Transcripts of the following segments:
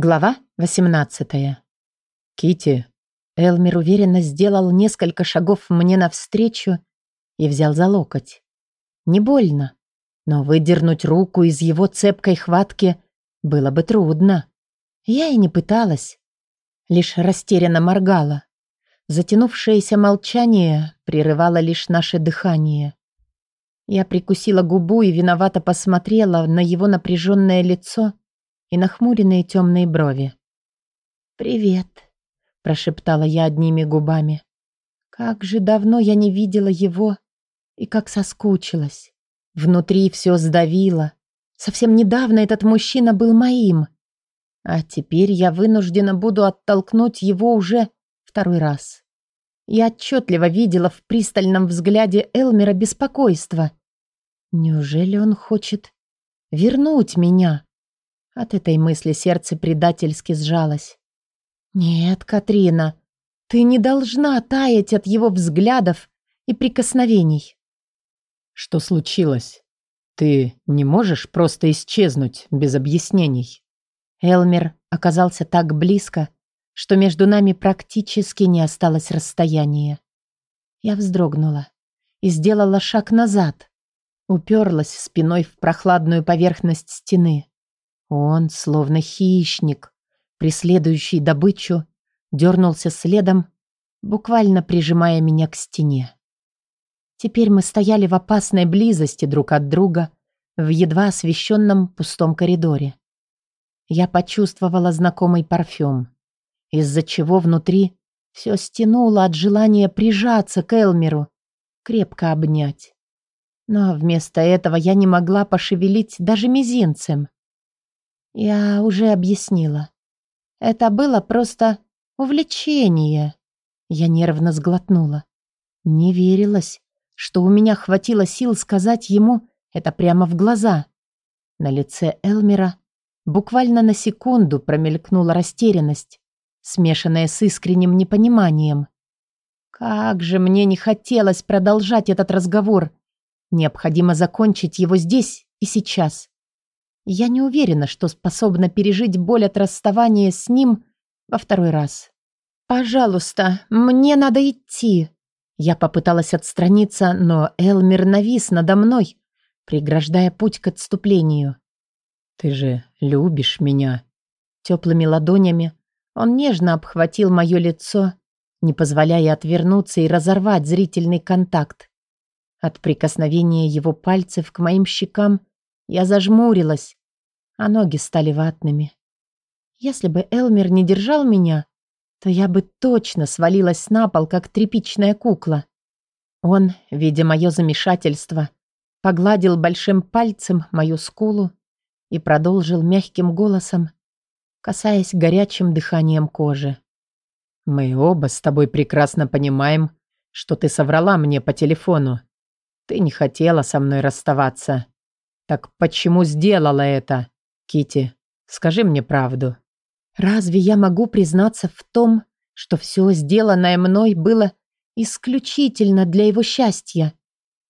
Глава 18. Кити. Элмер уверенно сделал несколько шагов мне навстречу и взял за локоть. Не больно, но выдернуть руку из его цепкой хватки было бы трудно. Я и не пыталась, лишь растерянно моргала. Затянувшееся молчание прерывало лишь наше дыхание. Я прикусила губу и виновато посмотрела на его напряженное лицо и нахмуренные темные брови. «Привет», — прошептала я одними губами. «Как же давно я не видела его и как соскучилась. Внутри все сдавило. Совсем недавно этот мужчина был моим. А теперь я вынуждена буду оттолкнуть его уже второй раз. Я отчетливо видела в пристальном взгляде Элмера беспокойство. Неужели он хочет вернуть меня? От этой мысли сердце предательски сжалось. «Нет, Катрина, ты не должна таять от его взглядов и прикосновений». «Что случилось? Ты не можешь просто исчезнуть без объяснений?» Элмер оказался так близко, что между нами практически не осталось расстояния. Я вздрогнула и сделала шаг назад, уперлась спиной в прохладную поверхность стены. Он, словно хищник, преследующий добычу, дернулся следом, буквально прижимая меня к стене. Теперь мы стояли в опасной близости друг от друга в едва освещенном пустом коридоре. Я почувствовала знакомый парфюм, из-за чего внутри все стянуло от желания прижаться к Элмеру, крепко обнять. Но вместо этого я не могла пошевелить даже мизинцем. Я уже объяснила. Это было просто увлечение. Я нервно сглотнула. Не верилось, что у меня хватило сил сказать ему это прямо в глаза. На лице Элмера буквально на секунду промелькнула растерянность, смешанная с искренним непониманием. Как же мне не хотелось продолжать этот разговор. Необходимо закончить его здесь и сейчас. Я не уверена, что способна пережить боль от расставания с ним во второй раз. «Пожалуйста, мне надо идти». Я попыталась отстраниться, но Элмер навис надо мной, преграждая путь к отступлению. «Ты же любишь меня». Теплыми ладонями он нежно обхватил мое лицо, не позволяя отвернуться и разорвать зрительный контакт. От прикосновения его пальцев к моим щекам я зажмурилась, а ноги стали ватными. Если бы Элмер не держал меня, то я бы точно свалилась на пол, как тряпичная кукла. Он, видя мое замешательство, погладил большим пальцем мою скулу и продолжил мягким голосом, касаясь горячим дыханием кожи. «Мы оба с тобой прекрасно понимаем, что ты соврала мне по телефону. Ты не хотела со мной расставаться. Так почему сделала это? Кити, скажи мне правду. Разве я могу признаться в том, что все сделанное мной было исключительно для его счастья?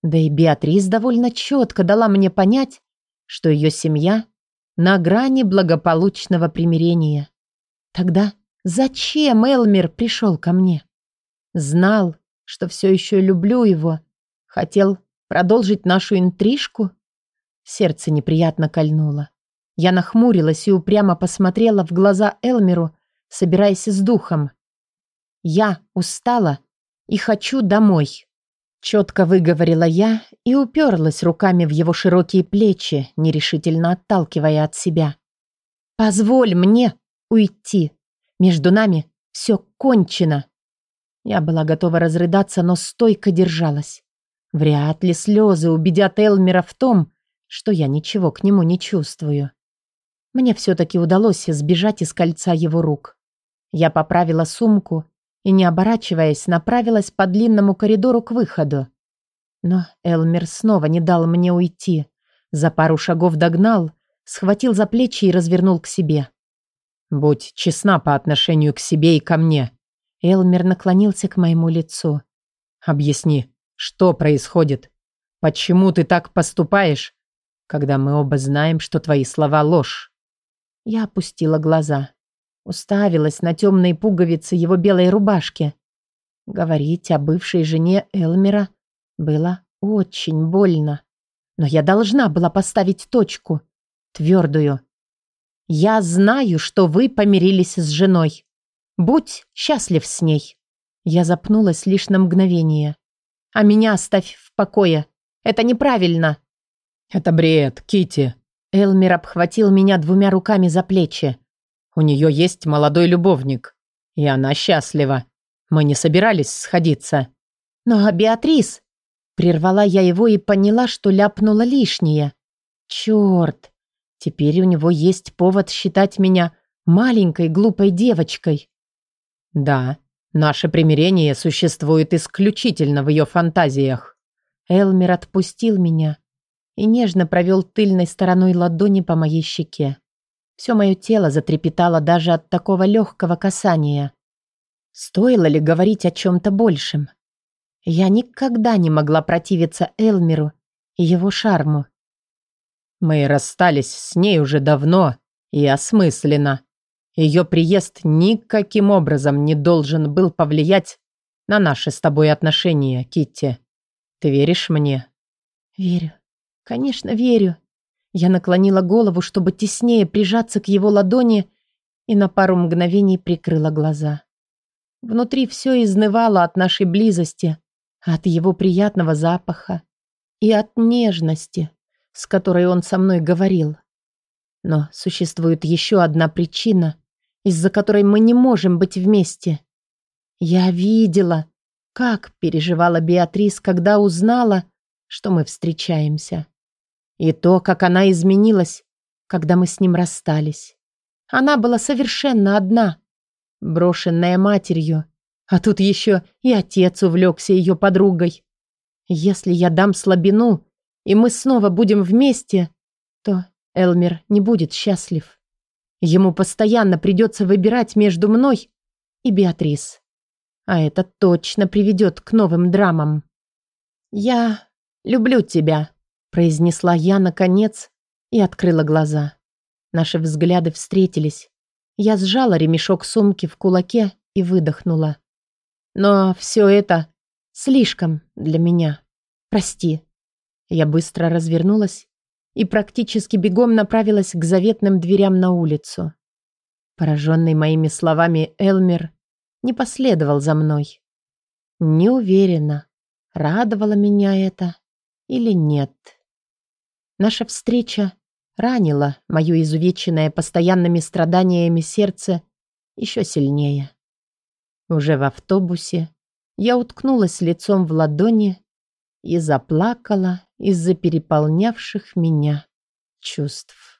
Да и Беатрис довольно четко дала мне понять, что ее семья на грани благополучного примирения. Тогда зачем Элмер пришел ко мне? Знал, что все еще люблю его, хотел продолжить нашу интрижку? Сердце неприятно кольнуло. Я нахмурилась и упрямо посмотрела в глаза Элмеру, собираясь с духом. «Я устала и хочу домой», — четко выговорила я и уперлась руками в его широкие плечи, нерешительно отталкивая от себя. «Позволь мне уйти. Между нами все кончено». Я была готова разрыдаться, но стойко держалась. Вряд ли слезы убедят Элмера в том, что я ничего к нему не чувствую. Мне все-таки удалось сбежать из кольца его рук. Я поправила сумку и, не оборачиваясь, направилась по длинному коридору к выходу. Но Элмер снова не дал мне уйти. За пару шагов догнал, схватил за плечи и развернул к себе. «Будь честна по отношению к себе и ко мне». Элмер наклонился к моему лицу. «Объясни, что происходит? Почему ты так поступаешь, когда мы оба знаем, что твои слова ложь?» Я опустила глаза. Уставилась на темные пуговицы его белой рубашки. Говорить о бывшей жене Элмера было очень больно. Но я должна была поставить точку. Твердую. Я знаю, что вы помирились с женой. Будь счастлив с ней. Я запнулась лишь на мгновение. А меня оставь в покое. Это неправильно. Это бред, Кити. Элмер обхватил меня двумя руками за плечи. У нее есть молодой любовник, и она счастлива. Мы не собирались сходиться. Но Беатрис... Прервала я его и поняла, что ляпнула лишнее. Черт, теперь у него есть повод считать меня маленькой глупой девочкой. Да, наше примирение существует исключительно в ее фантазиях. Элмер отпустил меня и нежно провел тыльной стороной ладони по моей щеке. Все мое тело затрепетало даже от такого легкого касания. Стоило ли говорить о чем-то большем? Я никогда не могла противиться Элмеру и его шарму. Мы расстались с ней уже давно и осмысленно. Ее приезд никаким образом не должен был повлиять на наши с тобой отношения, Китти. Ты веришь мне? Верю. Конечно, верю. Я наклонила голову, чтобы теснее прижаться к его ладони и на пару мгновений прикрыла глаза. Внутри все изнывало от нашей близости, от его приятного запаха и от нежности, с которой он со мной говорил. Но существует еще одна причина, из-за которой мы не можем быть вместе. Я видела, как переживала Беатрис, когда узнала, что мы встречаемся. И то, как она изменилась, когда мы с ним расстались. Она была совершенно одна, брошенная матерью, а тут еще и отец увлекся ее подругой. Если я дам слабину, и мы снова будем вместе, то Элмер не будет счастлив. Ему постоянно придется выбирать между мной и Беатрис. А это точно приведет к новым драмам. «Я люблю тебя», — произнесла я наконец и открыла глаза. Наши взгляды встретились. Я сжала ремешок сумки в кулаке и выдохнула. Но все это слишком для меня. Прости. Я быстро развернулась и практически бегом направилась к заветным дверям на улицу. Пораженный моими словами Элмер не последовал за мной. Не уверена, радовало меня это или нет. Наша встреча ранила мое изувеченное постоянными страданиями сердце еще сильнее. Уже в автобусе я уткнулась лицом в ладони и заплакала из-за переполнявших меня чувств.